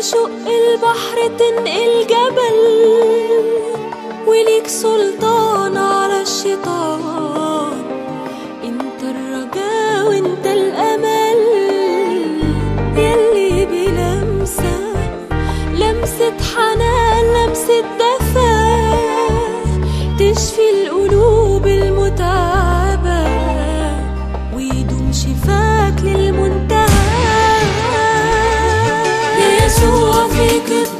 تشق البحر تنقل جبل. وليك سلطان على الشيطان. انت الرجاء وانت الامل يلي بلمسة لمسة حنان لمسة دفا. تشفي القلوب المتعبة ويدوم شفاك للمنتهى. يا يسوع فيك الطاعة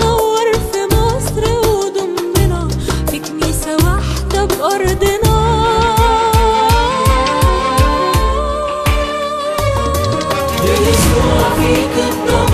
نور في مصر وضمنا في كنيسة واحدة بأرضنا. يسوع فيك النور